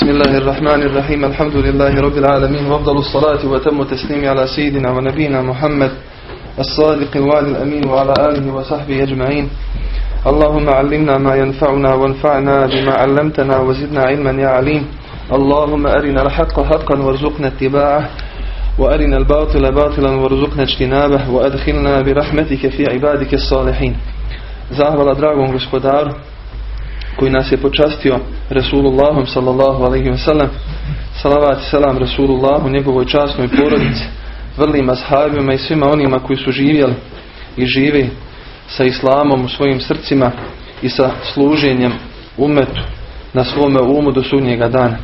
بسم الله الرحمن الرحيم. الحمد لله رب العالمين. وأفضل الصلاة وتم التسليم على سيدنا ونبينا محمد الصادق الوعد الأمين وعلى آله وصحبه أجمعين. اللهم علمنا ما ينفعنا وانفعنا بما علمتنا وزدنا علما يا عليم. اللهم أرنا الحق حقا وارزقنا اتباعه وأرنا الباطل باطلا وارزقنا اجتنابه وأدخلنا برحمتك في عبادك الصالحين. Zahvala dragom gospodaru koji nas je počastio Resulullahom sallallahu alaihi wasallam salavat i salam Resulullahu njegovoj časnoj porodici vrlim ashabima i svima onima koji su živjeli i žive sa islamom u svojim srcima i sa služenjem umetu na svome umu do sudnjega dana.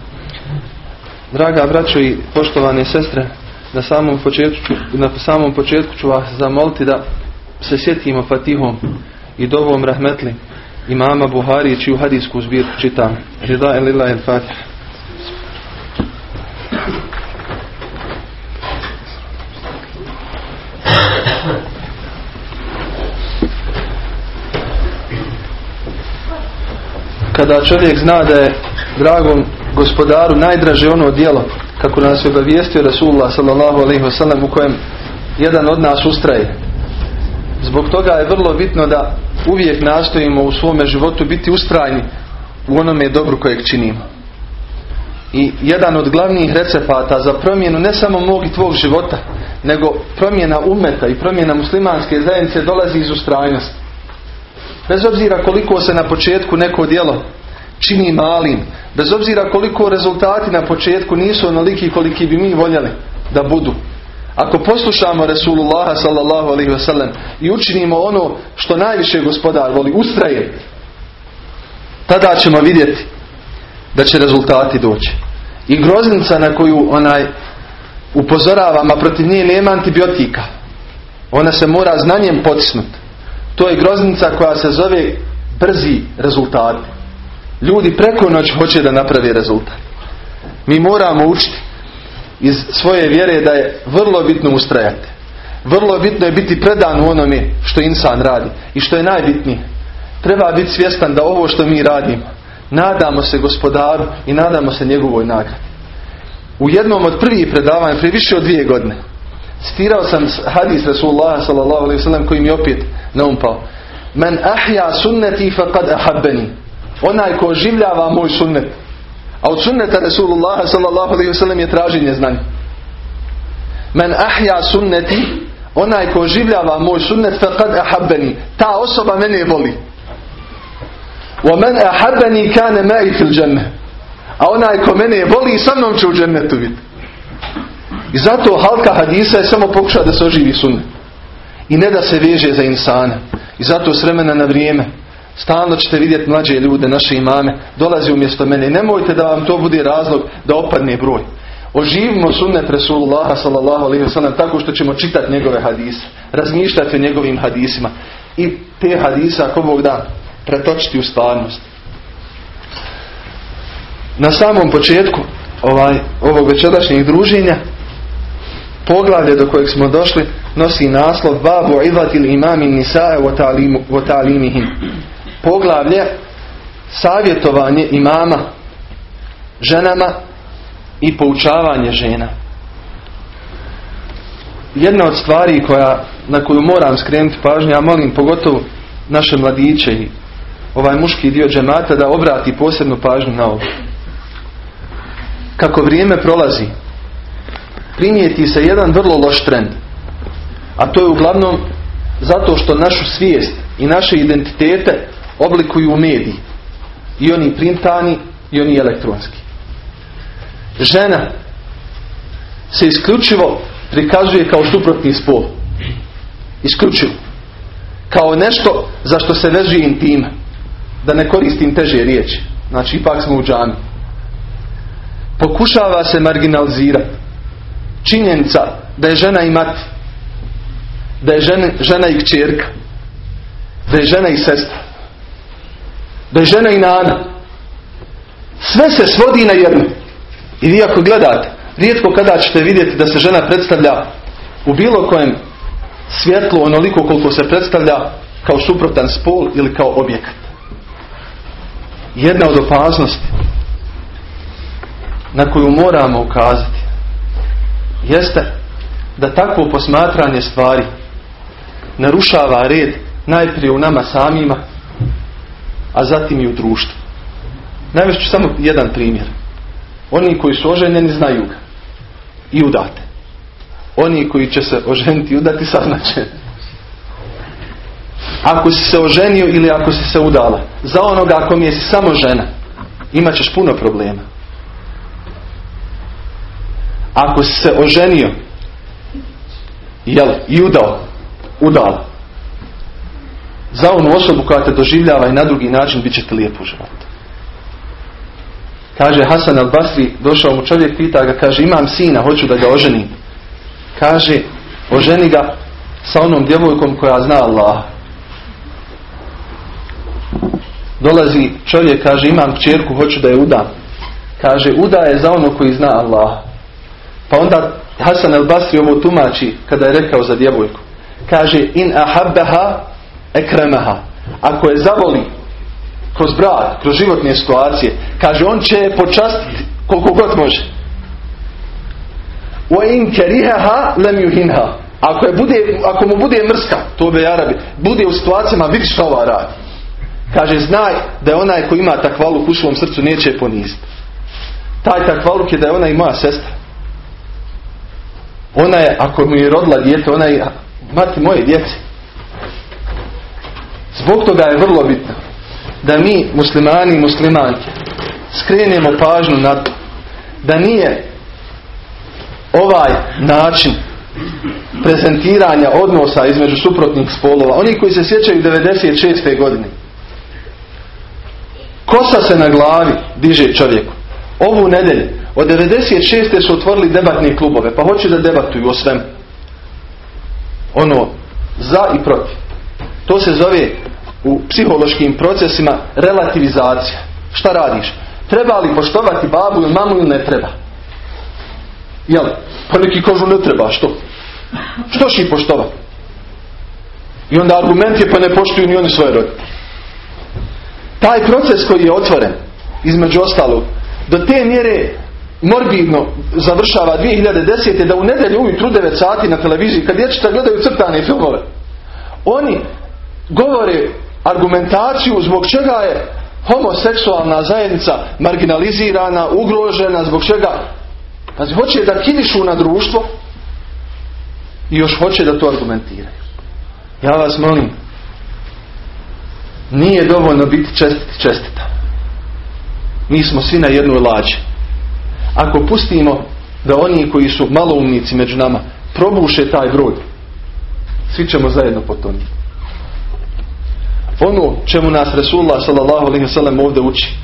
Draga braćo i poštovane sestre na samom početku, na samom početku ću vas zamoliti da se sjetimo Fatihom i dovom rahmetli imama Buhari čiju hadijsku zbirku čitam. Rida elila el Fatiha. Kada čovjek zna da je dragom gospodaru najdraže ono djelo kako nas je obavijestio Rasulullah sallallahu alaihi wasallam u kojem jedan od nas ustraje Zbog toga je vrlo bitno da uvijek nastojimo u svome životu biti ustrajni u onome dobru kojeg činimo. I jedan od glavnih recepata za promjenu ne samo mog i tvog života, nego promjena umeta i promjena muslimanske zajednice dolazi iz ustrajnosti. Bez obzira koliko se na početku neko djelo čini malim, bez obzira koliko rezultati na početku nisu onoliki koliki bi mi voljeli da budu, ako poslušamo Resulullaha sallallahu alaihi wasallam i učinimo ono što najviše gospodar voli, ustraje, tada ćemo vidjeti da će rezultati doći. I groznica na koju onaj upozoravam, a protiv nje nema antibiotika. Ona se mora znanjem potisnuti. To je groznica koja se zove brzi rezultati. Ljudi preko noć hoće da napravi rezultat. Mi moramo učiti iz svoje vjere da je vrlo bitno ustrajati. Vrlo bitno je biti predan u onome što insan radi. I što je najbitnije. Treba biti svjestan da ovo što mi radimo, nadamo se gospodaru i nadamo se njegovoj nagradi. U jednom od prvih predavanja, prije više od dvije godine, citirao sam hadis Rasulullah sallam koji mi opet naumpao. Men ahja sunneti faqad ahabbeni. Onaj ko oživljava moj sunnet, a od sunneta Rasulullah sallallahu alaihi wasallam je traženje znanja. Men ahja sunneti, onaj ko življava moj sunnet, faqad ahabbeni. Ta osoba mene voli. Wa men ahabbeni kane ma'i fil dženne. A onaj ko mene voli, sa mnom će u džennetu biti. I zato halka hadisa je samo pokušao da se oživi sunnet. I ne da se veže za insana. I zato s vremena na vrijeme Stalno ćete vidjeti mlađe ljude, naše imame, dolazi umjesto mene. Nemojte da vam to bude razlog da opadne broj. Oživimo sunnet Resulullaha sallallahu alaihi wasallam tako što ćemo čitati njegove hadise, razmišljati o njegovim hadisima i te hadise ako Bog da pretočiti u stvarnost. Na samom početku ovaj, ovog večerašnjeg druženja poglavlje do kojeg smo došli nosi naslov Babu ivatil imami nisae wa ta'limihim poglavlje savjetovanje imama ženama i poučavanje žena. Jedna od stvari koja, na koju moram skrenuti pažnju, ja molim pogotovo naše mladiće i ovaj muški dio džemata da obrati posebnu pažnju na ovo. Kako vrijeme prolazi, primijeti se jedan vrlo loš trend. A to je uglavnom zato što našu svijest i naše identitete oblikuju mediji. I oni printani i oni elektronski. Žena se isključivo prikazuje kao suprotni spol. Isključivo. Kao nešto za što se vezuje intima. Da ne koristim teže riječi. Znači ipak smo u džami. Pokušava se marginalizirati. Činjenica da je žena i mati. Da je žena, žena i kćerka. Da je žena i sestra da je žena i nana. Sve se svodi na jedno. I vi ako gledate, rijetko kada ćete vidjeti da se žena predstavlja u bilo kojem svjetlu onoliko koliko se predstavlja kao suprotan spol ili kao objekat. Jedna od opasnosti na koju moramo ukazati jeste da takvo posmatranje stvari narušava red najprije u nama samima, a zatim i u društvu. Najvešću samo jedan primjer. Oni koji su oženjeni znaju ga. I udate. Oni koji će se oženiti i udati saznaće. Ako si se oženio ili ako si se udala, za onoga ako mi jesi samo žena, imat ćeš puno problema. Ako si se oženio jel, i udao, udala, za onu osobu koja te doživljava i na drugi način bit će te lijepo u životu. Kaže Hasan al-Basri, došao mu čovjek, pita ga, kaže imam sina, hoću da ga oženim. Kaže, oženi ga sa onom djevojkom koja zna Allah. Dolazi čovjek, kaže imam čerku, hoću da je udam. Kaže, uda je za ono koji zna Allah. Pa onda Hasan al-Basri ovo tumači kada je rekao za djevojku. Kaže, in ahabbaha ekremaha. Ako je zavoli kroz brak, kroz životne situacije, kaže on će je počastiti koliko god može. Karihaha lam yuhinha. Ako, je bude, ako mu bude mrska, to be Arabi, bude u situacijama, vidi što ova radi. Kaže, znaj da je onaj koji ima takvaluk u svom srcu neće je poniziti. Taj takvaluk je da je ona i moja sestra. Ona je, ako mi je rodila dijete, ona je mati moje djece. Zbog toga je vrlo bitno da mi muslimani i muslimanke skrenemo pažnju na to da nije ovaj način prezentiranja odnosa između suprotnih spolova, oni koji se sjećaju 96. godine kosa se na glavi diže čovjeku ovu nedelju od 96. su otvorili debatne klubove pa hoće da debatuju o svem ono za i protiv to se zove u psihološkim procesima relativizacija. Šta radiš? Treba li poštovati babu ili mamu ili ne treba? Jel? Pa neki kažu ne treba, što? Što će ih poštovati? I onda argument je pa ne poštuju ni oni svoje roditelje. Taj proces koji je otvoren, između ostalog, do te mjere morbidno završava 2010. da u nedelju ujutru 9 sati na televiziji kad dječita gledaju crtane filmove oni govore argumentaciju zbog čega je homoseksualna zajednica marginalizirana, ugrožena, zbog čega znači hoće da kinišu na društvo i još hoće da to argumentiraju. Ja vas molim nije dovoljno biti čestiti čestita. Mi smo svi na jednoj lađi. Ako pustimo da oni koji su maloumnici među nama probuše taj broj, svi ćemo zajedno potoniti ono čemu nas Resulullah wasallam ovdje uči.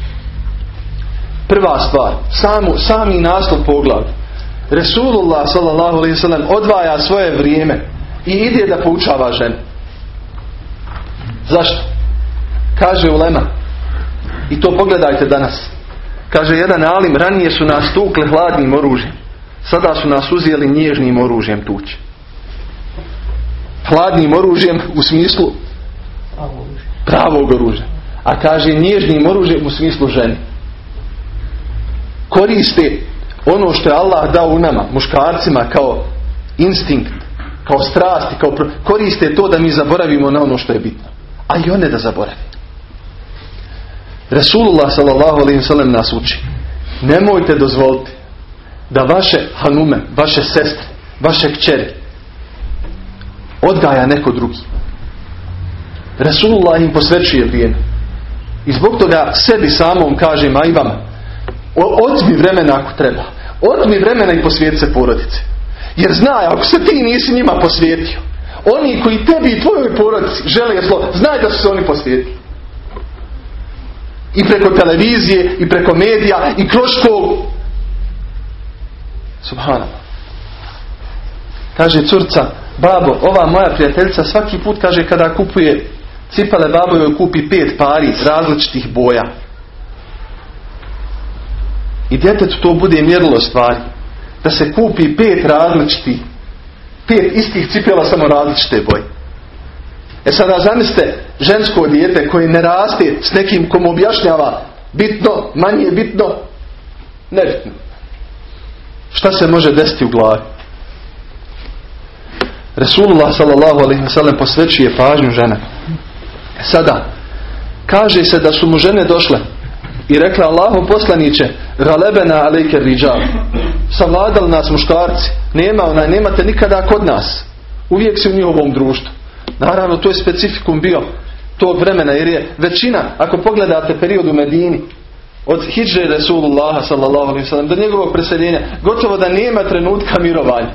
Prva stvar, samu, sami naslov pogled. Resulullah wasallam odvaja svoje vrijeme i ide da poučava žene. Zašto? Kaže Ulema. I to pogledajte danas. Kaže jedan alim, ranije su nas tukle hladnim oružjem. Sada su nas uzijeli nježnim oružjem tući. Hladnim oružjem u smislu pravog oružja. A kaže nježnim oružjem u smislu ženi. Koriste ono što je Allah dao u nama, muškarcima, kao instinkt, kao strasti, kao koriste to da mi zaboravimo na ono što je bitno. A i one da zaboravi. Rasulullah s.a.v. nas uči. Nemojte dozvoliti da vaše hanume, vaše sestre, vaše kćeri odgaja neko drugi. Rasulullah im posvećuje vrijeme. I zbog toga sebi samom kažem, a i vama, otmi vremena ako treba. Otmi vremena i posvijeti se porodice. Jer znaj, ako se ti nisi njima posvijetio, oni koji tebi i tvojoj porodici žele zlo, znaj da su se oni posvijetili. I preko televizije, i preko medija, i kroz školu. Subhanallah. Kaže curca, babo, ova moja prijateljica svaki put kaže kada kupuje Cipale babo joj kupi pet pari različitih boja. I djetetu to bude mjerilo stvari. Da se kupi pet različitih, pet istih cipela samo različite boje. E sada zamislite žensko dijete koje ne raste s nekim kom objašnjava bitno, manje bitno, nebitno. šta se može desiti u glavi. Resulullah sallallahu alaihi posvećuje pažnju žene. Sada, kaže se da su mu žene došle i rekla Allahu poslaniće galebena alejke riđal savladali nas muškarci. Nema onaj, nemate nikada kod nas. Uvijek si u njihovom društvu. Naravno to je specifikum bio tog vremena jer je većina ako pogledate period u Medini od hijđe Resulullaha sallallahu alaihi sallam do njegovog preseljenja gotovo da nema trenutka mirovanja.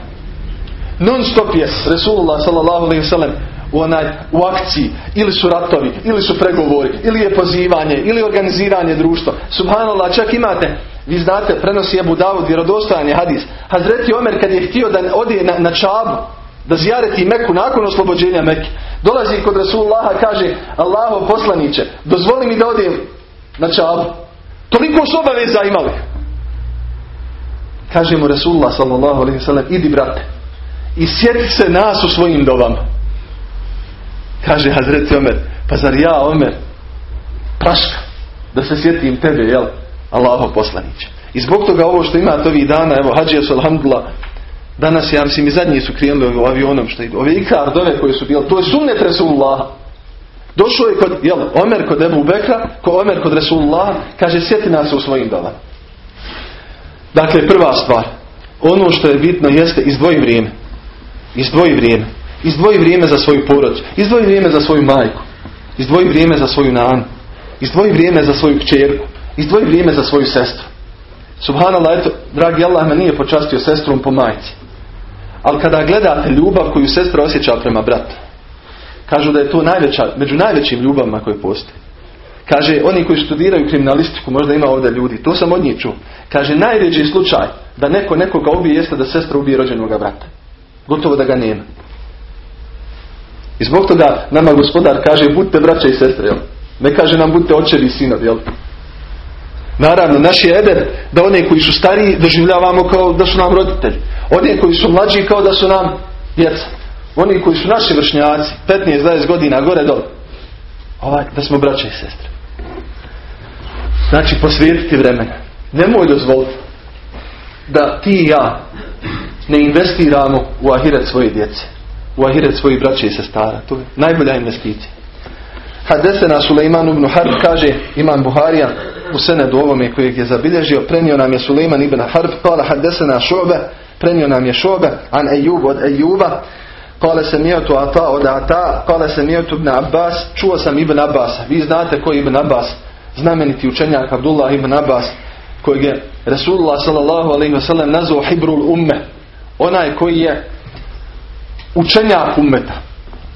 Non stop je Resulullah sallallahu alaihi sallam u, onaj, u akciji ili su ratovi, ili su pregovori, ili je pozivanje, ili organiziranje društva. Subhanallah, čak imate, vi znate, prenosi Abu Davud, vjerodostojan je hadis. Hazreti Omer kad je htio da ode na, na čabu, da zjareti Meku nakon oslobođenja Mekke, dolazi kod Rasulullaha kaže, Allaho poslaniće, dozvoli mi da odem na čabu. Toliko su obaveza imali. Kaže mu Rasulullah sallallahu alaihi sallam, idi brate, i sjeti se nas u svojim dobama. Kaže Hazreti Omer, pa zar ja Omer praška da se sjetim tebe, jel? Allaho poslaniće. I zbog toga ovo što imate ovih dana, evo, hađija su alhamdulillah, danas ja mislim i zadnji su krenuli avionom što idu. Ove ikardove koje su bili, to je sunnet Resulullah. Došao je kod, jel, Omer kod Ebu Bekra, ko Omer kod Resulullah, kaže sjeti nas u svojim domama. Dakle, prva stvar, ono što je bitno jeste izdvoji vrijeme. Izdvoji vrijeme. Izdvoji vrijeme za svoju porodicu. Izdvoji vrijeme za svoju majku. Izdvoji vrijeme za svoju nanu. Izdvoji vrijeme za svoju kćerku. Izdvoji vrijeme za svoju sestru. Subhanallah, eto, dragi Allah me nije počastio sestrom po majci. Ali kada gledate ljubav koju sestra osjeća prema bratu, kažu da je to najveća, među najvećim ljubavima koje postoje. Kaže, oni koji studiraju kriminalistiku, možda ima ovdje ljudi, to sam od njih čuo. Kaže, najređi slučaj da neko nekoga ubije jeste da sestra ubije rođenog brata. Gotovo da ga nema. I zbog toga nama gospodar kaže budite braća i sestre, jel? Ne kaže nam budite očevi i sinovi, jel? Naravno, naš je eder da one koji su stariji doživljavamo kao da su nam roditelji. One koji su mlađi kao da su nam djeca. Oni koji su naši vršnjaci, 15-20 godina gore dole. Ovaj, da smo braća i sestre. Znači, posvijetiti vremena. Nemoj dozvoliti da ti i ja ne investiramo u ahiret svoje djece u ahiret svojih braća i sestara. To je najbolja investicija. Hadesena Suleiman ibn Harb kaže Imam Buharija u senedu ovome kojeg je zabilježio prenio nam je Suleiman ibn Harb kala hadesena šobe prenio nam je šobe an Ejub od Ejuba kale se mijetu ata od ata kale se mijetu ibn Abbas čuo sam ibn Abbas vi znate ko je ibn Abbas znameniti učenjak Abdullah ibn Abbas kojeg je Resulullah sallallahu nazvao Hibrul umme onaj koji je učenjak ummeta.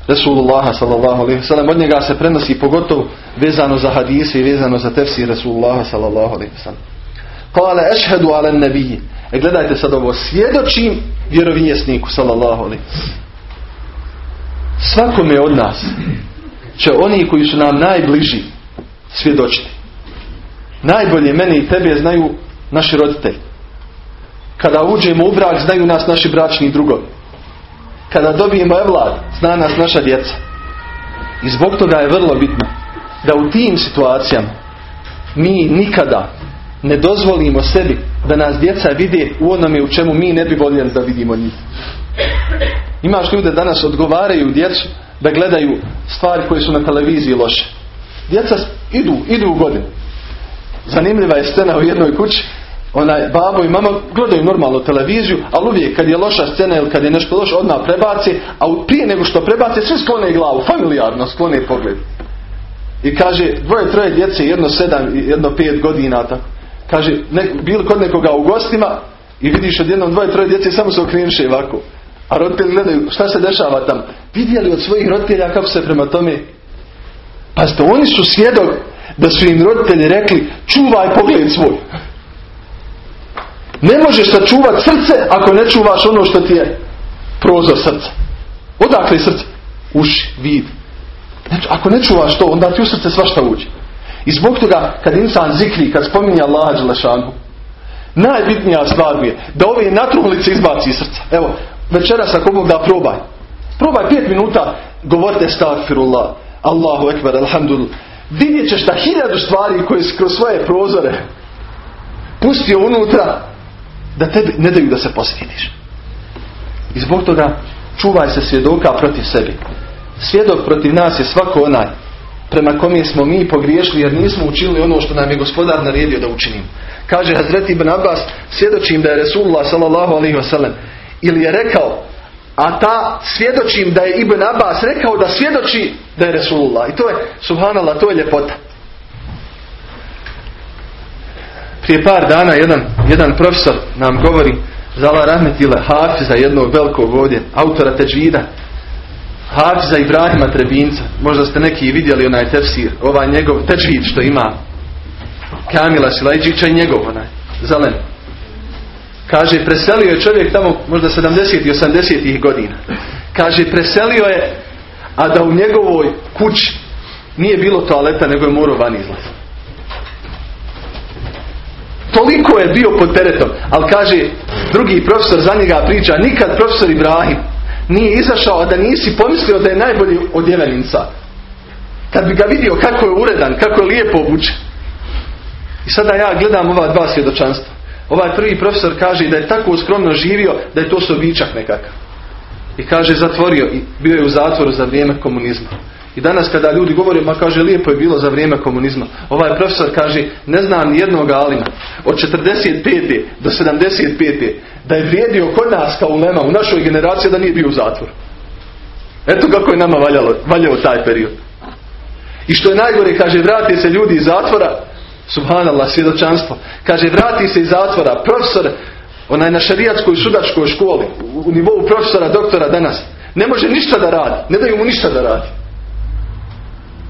Rasulullah sallallahu alaihi sallam. Od njega se prenosi pogotovo vezano za hadise i vezano za tefsir Rasulullah sallallahu alaihi sallam. Kale ešhedu ala nebiji. E gledajte sad ovo. Svjedočim vjerovinjesniku sallallahu alaihi Svakome od nas će oni koji su nam najbliži svjedočiti. Najbolje mene i tebe znaju naši roditelji. Kada uđemo u brak znaju nas naši bračni drugovi kada dobijemo evlad, zna nas naša djeca. I zbog toga je vrlo bitno da u tim situacijama mi nikada ne dozvolimo sebi da nas djeca vide u onome u čemu mi ne bi voljeli da vidimo njih. Imaš ljude danas odgovaraju djecu da gledaju stvari koje su na televiziji loše. Djeca idu, idu u godinu. Zanimljiva je scena u jednoj kući onaj babo i mama gledaju normalno televiziju, ali uvijek kad je loša scena ili kad je nešto loše odmah prebaci, a prije nego što prebaci svi sklone glavu, familijarno sklone pogled. I kaže, dvoje, troje djece, jedno sedam, jedno pet godina, tako. Kaže, ne, bili kod nekoga u gostima i vidiš odjednom dvoje, troje djece samo se okrenuše ovako. A roditelji gledaju šta se dešava tam. Vidjeli od svojih roditelja kako se prema tome Pazite, oni su svjedok da su im roditelji rekli čuvaj pogled svoj. Ne možeš sačuvati srce ako ne čuvaš ono što ti je prozor srca. Odakle je srce? Uši, vid. Ako ne čuvaš to, onda ti u srce svašta uđe. I zbog toga, kad insan zikri, kad spominje Allaha Đelešanu, najbitnija stvar je da ove natruhlice izbaci iz srca. Evo, večeras ako Bog da probaj. Probaj pet minuta, govorite stagfirullah, Allahu ekber, alhamdulillah. Vidjet ćeš da hiljadu stvari koje kroz svoje prozore pustio unutra, da tebi ne daju da se posvjetiš. I zbog toga čuvaj se svjedoka protiv sebi. Svjedok protiv nas je svako onaj prema kome smo mi pogriješili jer nismo učinili ono što nam je gospodar naredio da učinimo. Kaže Hazreti Ibn Abbas, svjedočim da je Resulullah sallallahu alaihi wasallam ili je rekao, a ta svjedočim da je Ibn Abbas rekao da svjedoči da je Resulullah. I to je, subhanallah, to je ljepota. Prije par dana jedan, jedan profesor nam govori Zala Rahmetile Hafiza jednog velikog ovdje, autora Teđvida, Hafiza Ibrahima Trebinca, možda ste neki vidjeli onaj tefsir, ovaj njegov Teđvid što ima, Kamila Silajđića i njegov onaj, zelen. Kaže, preselio je čovjek tamo možda 70. i 80. godina. Kaže, preselio je, a da u njegovoj kući nije bilo toaleta, nego je morao van izlaziti. Toliko je bio pod teretom. Ali kaže, drugi profesor za njega priča, nikad profesor Ibrahim nije izašao, a da nisi pomislio da je najbolji od jeveninca. Kad bi ga vidio kako je uredan, kako je lijepo obučen. I sada ja gledam ova dva svjedočanstva. Ovaj prvi profesor kaže da je tako skromno živio da je to sobičak nekakav. I kaže zatvorio i bio je u zatvoru za vrijeme komunizma. I danas kada ljudi govore, ma kaže lijepo je bilo za vrijeme komunizma. Ovaj profesor kaže, ne znam ni jednog alima od 45. do 75. da je vrijedio kod nas kao ulema u našoj generaciji da nije bio u zatvoru. Eto kako je nama valjalo, valjao taj period. I što je najgore, kaže, vrati se ljudi iz zatvora, subhanallah, svjedočanstvo, kaže, vrati se iz zatvora, profesor, onaj na šarijatskoj sudačkoj školi, u nivou profesora, doktora danas, ne može ništa da radi, ne daju mu ništa da radi.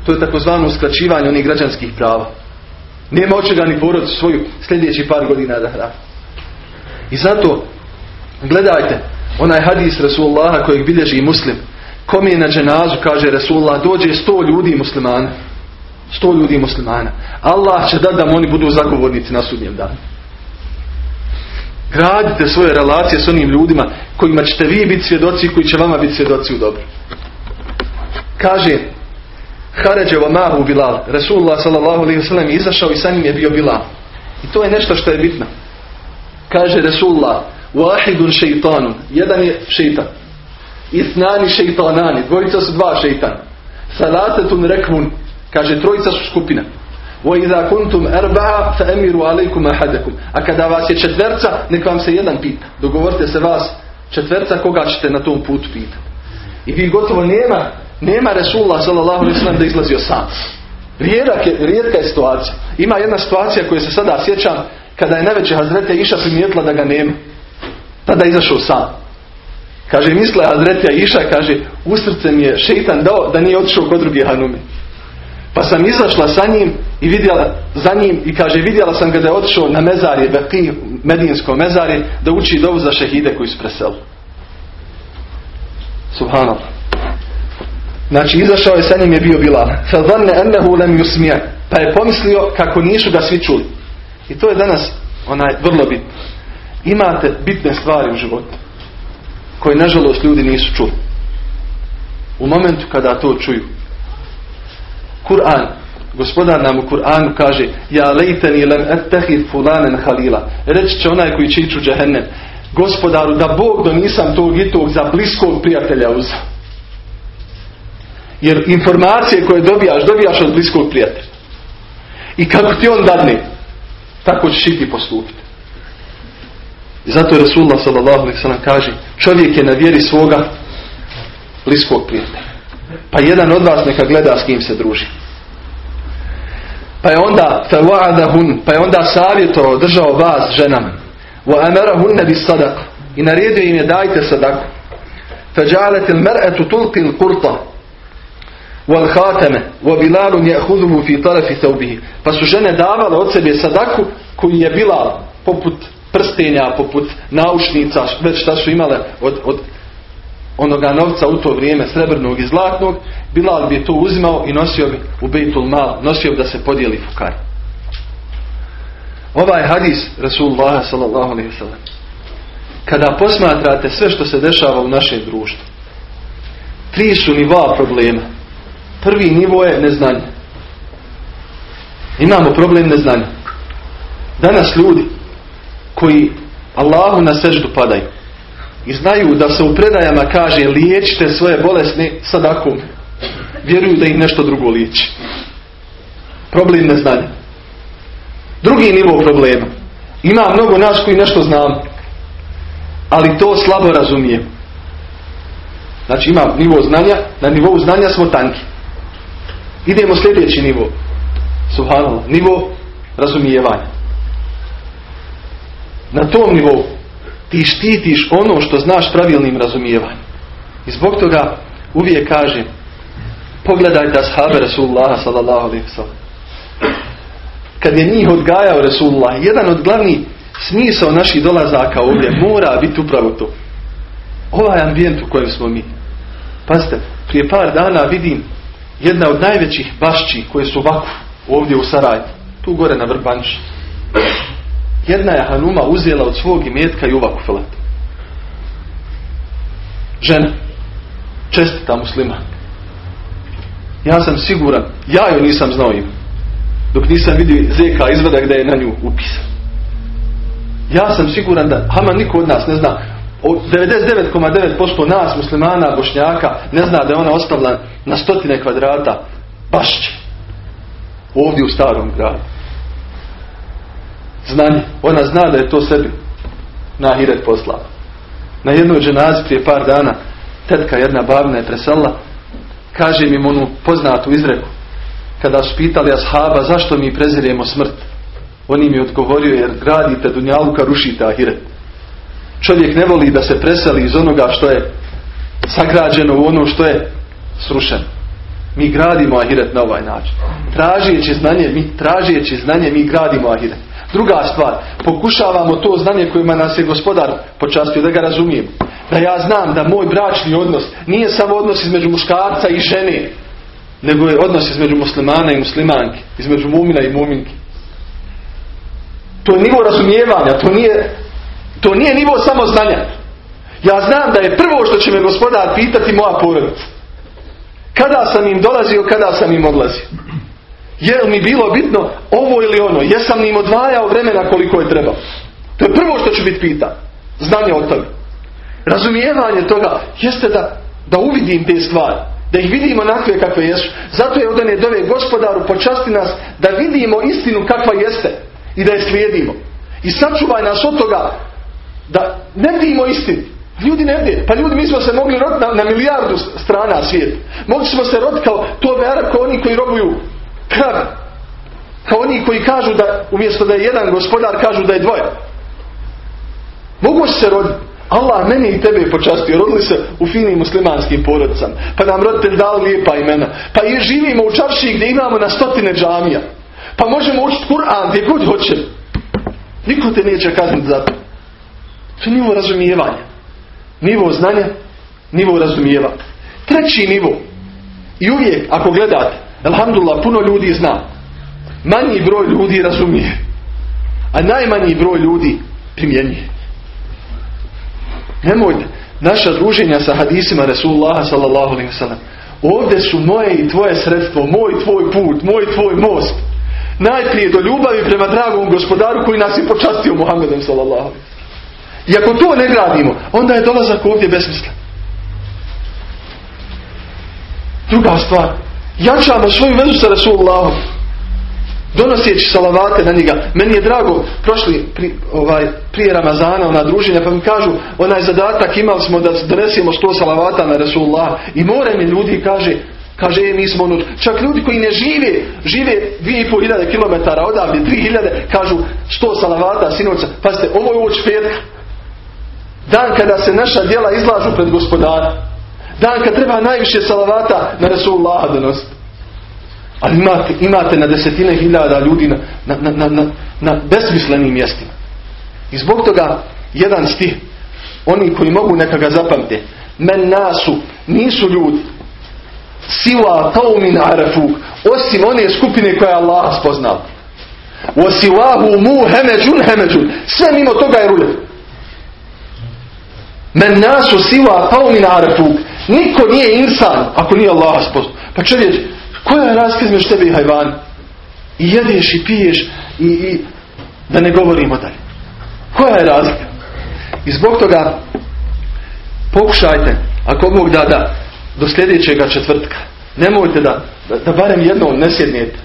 To je takozvano uskraćivanje onih građanskih prava. Nema od čega ni porod svoju sljedeći par godina da hrani. I zato, gledajte, onaj hadis Rasulullaha kojeg bilježi i muslim, kom je na dženazu, kaže Rasulullah, dođe sto ljudi muslimana. Sto ljudi muslimana. Allah će da da oni budu zagovornici na sudnjem danu. Gradite svoje relacije s onim ljudima kojima ćete vi biti svjedoci i koji će vama biti svjedoci u dobro. Kaže Haređe wa mahu Bilal. Rasulullah sallallahu alaihi wasallam je izašao i sa njim je bio Bilal. I to je nešto što je bitno. Kaže Rasulullah Wahidun šeitanun. Jedan je šeitan. Ithnani šeitanani. Dvojica su dva šeitana. Salatetun rekvun. Kaže trojica su skupina. وَإِذَا كُنْتُمْ أَرْبَعَ فَأَمِرُوا عَلَيْكُمْ أَحَدَكُمْ A kada vas je četverca, nek vam se jedan pita. Dogovorite se vas četverca koga ćete na tom putu pitati. I vi gotovo nema nema Resulullah sallam da izlazio sam. Rijedak je, rijetka je situacija. Ima jedna situacija koju se sada sjećam kada je najveća Hazretja Iša primijetila da ga nema. Tada je izašao sam. Kaže, misle Hazretja Iša, kaže, u srce mi je šeitan dao da nije otišao kod druge Hanumi. Pa sam izašla sa njim i vidjela za njim i kaže, vidjela sam ga da je otišao na mezarje, Beki, medinsko mezarje, da uči dovu za šehide koji su preseli. Subhanallah. Znači izašao je sa njim je bio Bilal. Pa je pomislio kako nisu ga svi čuli. I to je danas onaj vrlo bitno. Imate bitne stvari u životu koje nažalost ljudi nisu čuli. U momentu kada to čuju. Kur'an, gospodar nam u Kur'anu kaže Ja lejteni lem ettehid fulanen halila. Reći će onaj koji će ići u džahennem. Gospodaru, da Bog do nisam tog i tog za bliskog prijatelja uzao. Jer informacije koje dobijaš, dobijaš od bliskog prijatelja. I kako ti on dadne, tako ćeš i ti postupiti. I zato je Rasulullah s.a.v. kaže, čovjek je na vjeri svoga bliskog prijatelja. Pa jedan od vas neka gleda s kim se druži. Pa je onda pa je onda savjeto držao vas ženama. Wa amarahun bis sadaq. I naredio im je dajte sadaku. Al mar'atu tulqi al qurta والخاتمه وبلال ياخذه في طرف ثوبه فسجن thawbihi. Pa su žene davale od sebe sadaku je bila poput prstenja poput naušnica već šta su imale od, od onoga novca u to vrijeme srebrnog i zlatnog. Bilal bi to uzimao i nosio bi u Beitul Mal nosio bi da se podijeli fukar ovaj hadis Rasulullah sallallahu alaihi wasallam kada posmatrate sve što se dešava u našem društvu tri su nivoa problema. Prvi nivo je neznanje. Imamo problem neznanja. Danas ljudi koji Allahu na seždu padaju. I znaju da se u predajama kaže liječite svoje bolesne sadakom. Vjeruju da ih nešto drugo liječi. Problem neznanja. Drugi nivo problema. Ima mnogo nas koji nešto znam. Ali to slabo razumijem. Znači ima nivo znanja, na nivou znanja smo tanki. Idemo sljedeći nivo. Subhanallah. Nivo razumijevanja. Na tom nivou ti štitiš ono što znaš pravilnim razumijevanjem. I zbog toga uvijek kažem pogledajte ashabe Rasulullah sallallahu alaihi. Kad je njih odgajao Rasulullah, jedan od glavnih smisao naših dolazaka ovdje mora biti upravo to. Ovaj ambijent u kojem smo mi. Pazite, prije par dana vidim jedna od najvećih bašći koje su ovako ovdje u Sarajevu. Tu gore na Vrbanči. Jedna je Hanuma uzela od svog imetka i ovako filet. Žena. Čestita muslima. Ja sam siguran, ja joj nisam znao im. Dok nisam vidio zeka izvada gdje je na nju upisan. Ja sam siguran da, hama niko od nas ne zna, 99,9% nas muslimana, bošnjaka, ne zna da je ona ostavila na stotine kvadrata bašće. Ovdje u starom gradu. Znanje. Ona zna da je to sebi na hiret poslala. Na jednoj dženazi prije par dana tetka jedna babna je presala kaže mi onu poznatu izreku kada su pitali ashaba zašto mi preziremo smrt on im je odgovorio jer gradite dunjaluka rušite ahiret čovjek ne voli da se preseli iz onoga što je sagrađeno u ono što je srušeno mi gradimo ahiret na ovaj način tražijeći znanje mi tražijeći znanje mi gradimo ahiret Druga stvar, pokušavamo to znanje kojima nas je gospodar počastio, da ga razumijem. Da ja znam da moj bračni odnos nije samo odnos između muškarca i žene, nego je odnos između muslimana i muslimanke, između mumina i muminke. To je nivo razumijevanja, to nije, to nije nivo samo znanja. Ja znam da je prvo što će me gospodar pitati moja porodica. Kada sam im dolazio, kada sam im odlazio. Je li mi bilo bitno ovo ili ono? Jesam li im odvajao vremena koliko je trebao? To je prvo što će biti pita. Znanje o tome. Razumijevanje toga jeste da, da uvidim te stvari. Da ih vidimo onakve kakve jesu. Zato je od one dove gospodaru počasti nas da vidimo istinu kakva jeste. I da je slijedimo. I sačuvaj nas od toga da ne vidimo istinu. Ljudi ne vide. Pa ljudi mi smo se mogli roditi na, na milijardu strana svijeta. Mogli smo se roditi kao to kao oni koji robuju krave. Kao oni koji kažu da umjesto da je jedan gospodar kažu da je dvoje. Mogu se roditi. Allah meni i tebe počastio. Rodili se u finim muslimanskim porodicama. Pa nam roditelj dali lijepa imena. Pa i živimo u čaršiji gdje imamo na stotine džamija. Pa možemo učiti Kur'an gdje god hoće. Niko te neće kazniti za to. To je nivo razumijevanja. Nivo znanja, nivo razumijevanja. Treći nivo. I uvijek, ako gledate, Alhamdulillah, puno ljudi zna. Manji broj ljudi razumije. A najmanji broj ljudi primjenjuje. Nemojte. Naša druženja sa hadisima Rasulullah sallallahu alaihi sallam. Ovdje su moje i tvoje sredstvo, moj tvoj put, moj tvoj most. Najprije do ljubavi prema dragom gospodaru koji nas je počastio Muhammedom sallallahu I ako to ne gradimo, onda je dolazak ovdje besmislen. Druga stvar, jačamo svoju vezu sa Rasulullahom donoseći salavate na njega. Meni je drago, prošli pri, ovaj, prije Ramazana ona druženja, pa mi kažu, onaj zadatak imali smo da donesemo sto salavata na Rasulullah i more mi ljudi kaže, kaže, e, mi smo ono, čak ljudi koji ne žive, žive 2500 km odavde, 3000, kažu sto salavata sinoca. Pazite, ovo je uoč petka. Dan kada se naša djela izlažu pred gospodara. Dan kad treba najviše salavata na Rasulullah donositi. Ali imate, imate na desetine hiljada ljudi na, na, na, na, besmislenim mjestima. I zbog toga jedan stih, oni koji mogu neka ga zapamte, men nasu, nisu ljudi, siva qawmin arafu, osim one skupine koje je Allah spoznao. Osilahu mu hemeđun hemeđun. Sve mimo toga je rulje. Men nasu siva qawmin arafu. Niko nije insan ako nije Allah spoznao. Pa čovjek, koja je razlika između tebe i hajvan? I jedeš i piješ i, i da ne govorimo dalje. Koja je razlika? I zbog toga pokušajte, ako Bog da, da do sljedećega četvrtka, nemojte da, da, da barem jednom ne sjednete,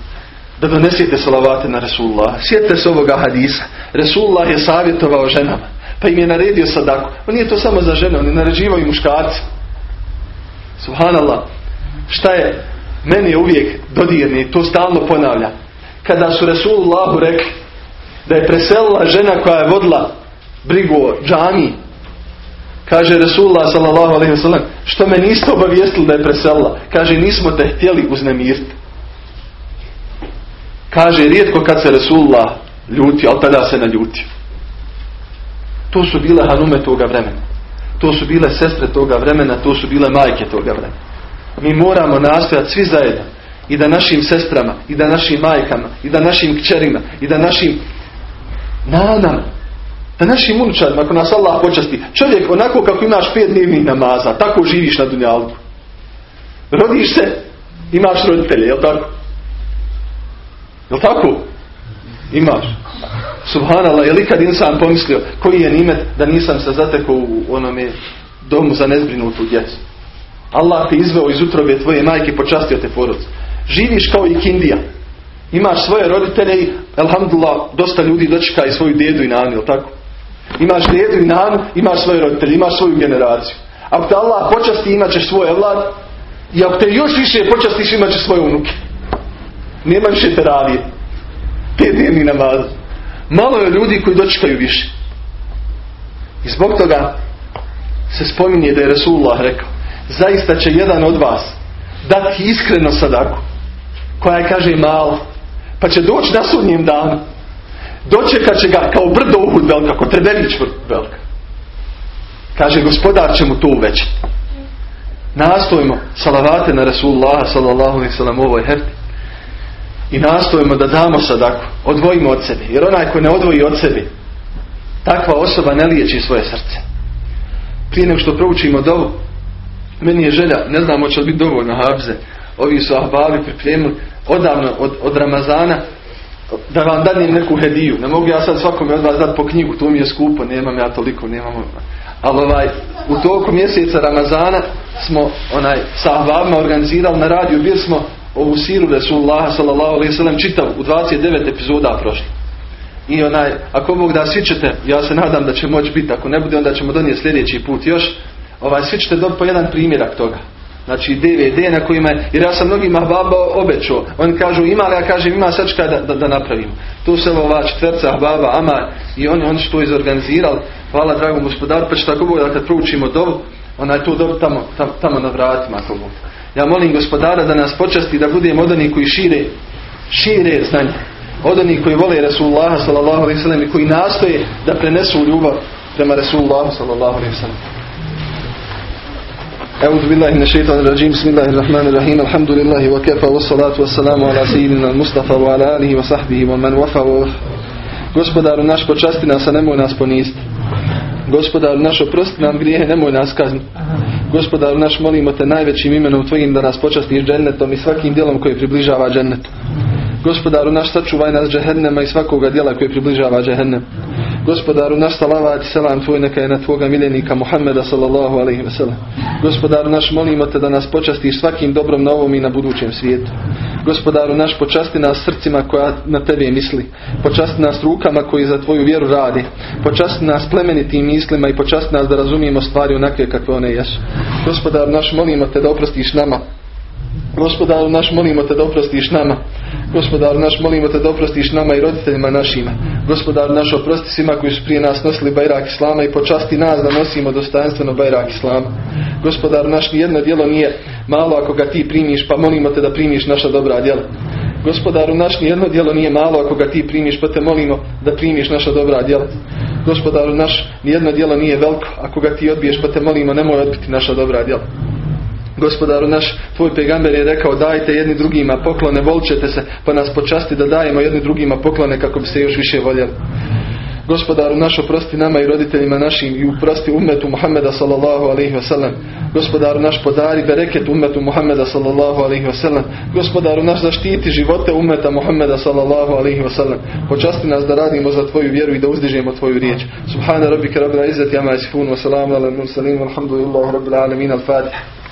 da donesete salavate na Resulullah. Sjetite se ovoga hadisa. Resulullah je savjetovao ženama, pa im je naredio sadaku. On nije to samo za žene, on je naređivao i muškarci. Subhanallah. Šta je? Meni je uvijek dodirni, to stalno ponavlja. Kada su Resulullahu rekli da je preselila žena koja je vodila brigu o džami, kaže Resulullah wasallam, što me niste obavijestili da je preselila? Kaže, nismo te htjeli uznemiriti. Kaže, rijetko kad se Resulullah ljuti, ali tada se naljutio. To su bile hanume toga vremena. To su bile sestre toga vremena, to su bile majke toga vremena. Mi moramo nastojati svi zajedno i da našim sestrama, i da našim majkama, i da našim kćerima, i da našim nanama, da našim unučarima, ako nas Allah počasti, čovjek onako kako imaš pet dnevnih namaza, tako živiš na dunjalku. Rodiš se, imaš roditelje, jel tako? Jel tako? Imaš. Subhanallah, je li kad insan pomislio koji je nimet da nisam se zatekao u onome domu za nezbrinutu djecu? Allah te izveo iz utrobe tvoje majke počastio te porod. Živiš kao i kindija. Imaš svoje roditelje i, alhamdulillah, dosta ljudi dočeka i svoju dedu i nanu, jel tako? Imaš dedu i nanu, imaš svoje roditelje, imaš svoju generaciju. Ako te Allah počasti, imat ćeš svoj vlad. I ako te još više počastiš, imat ćeš svoje unuke. Nema više teravije. Pet dnevni namaz. Malo je ljudi koji dočekaju više. I zbog toga se spominje da je Resulullah rekao zaista će jedan od vas dati iskreno sadaku koja je kaže malo pa će doći na sudnjem danu dočekat će ga kao brdo uhud velika kao trebenić velika kaže gospodar će mu to uvećati nastojimo salavate na Rasulullah sallallahu alaihi sallam ovoj hefti i nastojimo da damo sadaku odvojimo od sebe jer onaj ko ne odvoji od sebe takva osoba ne liječi svoje srce prije nego što proučimo dovu meni je želja, ne znam hoće li biti dovoljno habze, ovi su ahbabi pripremili odavno od, od Ramazana da vam danim neku hediju. Ne mogu ja sad svakome od vas dati po knjigu, to mi je skupo, nemam ja toliko, nemam. Ali ovaj, u toku mjeseca Ramazana smo onaj, sa ahbabima organizirali na radiju, bili smo ovu siru Resulullah sallallahu alaihi sallam čitav u 29 epizoda prošli. I onaj, ako Bog da svi ćete, ja se nadam da će moći biti, ako ne bude onda ćemo donijeti sljedeći put još, ovaj, svi ćete dobiti po jedan primjerak toga. Znači DVD na kojima je, jer ja sam mnogima baba obećao. Oni kažu ima li, ja kažem ima sad da, da, da napravimo. Tu se ova četvrca baba Amar i oni, oni su to izorganizirali. Hvala dragom gospodaru, pa će tako bude da kad proučimo dobu, onaj tu dobu tamo, tamo, tamo na vratima ako bude. Ja molim gospodara da nas počasti da budemo od onih koji šire, šire znanje. Od onih koji vole Rasulullah sallallahu alaihi sallam i koji nastoje da prenesu ljubav prema Rasulullah sallallahu alaihi sallam. أعوذ بالله من الشيطان الرجيم بسم الله الرحمن الرحيم الحمد لله وكفى والصلاة والسلام على سيدنا المصطفى وعلى آله وصحبه ومن وفى Gospodaru naš počasti nas, a nemoj nas poniziti. Gospodaru naš oprosti nam grijehe, nemoj nas kazniti. Gospodaru naš molimo te najvećim imenom tvojim da nas počastiš džennetom i svakim djelom koji približava džennetu. Gospodaru naš sačuvaj nas džehennema i svakoga djela koji približava džehennem. Gospodaru naš salavat i selam tvoj neka je na tvoga miljenika Muhammeda sallallahu alaihi ve sellem. Gospodaru naš molimo te da nas počastiš svakim dobrom na ovom i na budućem svijetu. Gospodaru naš počasti nas srcima koja na tebe misli. Počasti nas rukama koji za tvoju vjeru radi. Počasti nas plemenitim mislima i počasti nas da razumijemo stvari onakve kakve one jesu. Gospodaru naš molimo te da oprostiš nama Gospodaru naš molimo te da oprostiš nama. Gospodaru naš molimo te da oprostiš nama i roditeljima našima. Gospodaru naš oprosti svima koji su prije nas nosili bajrak Islama i počasti nas da nosimo dostojanstveno bajrak Islama. Gospodaru naš nijedno djelo nije malo ako ga ti primiš pa molimo te da primiš naša dobra djela. Gospodaru naš nijedno djelo nije malo ako ga ti primiš pa te molimo da primiš naša dobra djela. Gospodaru naš nijedno djelo nije veliko ako ga ti odbiješ pa te molimo nemoj odbiti naša dobra djela. Gospodaru naš, tvoj pegamber je rekao dajte jedni drugima poklone, volčete se, pa nas počasti da dajemo jedni drugima poklone kako bi se još više voljeli. Gospodaru naš oprosti nama i roditeljima našim i uprosti ummetu Muhammeda sallallahu alaihi wasallam. Gospodaru naš podari bereket ummetu Muhammeda sallallahu alaihi wasallam. Gospodaru naš zaštiti živote ummeta Muhammeda sallallahu alaihi wasallam. Počasti nas da radimo za tvoju vjeru i da uzdižemo tvoju riječ. Subhana rabbika rabbil izzati amma yasifun wa salamun ala al-mursalin walhamdulillahi rabbil alamin al-fatih.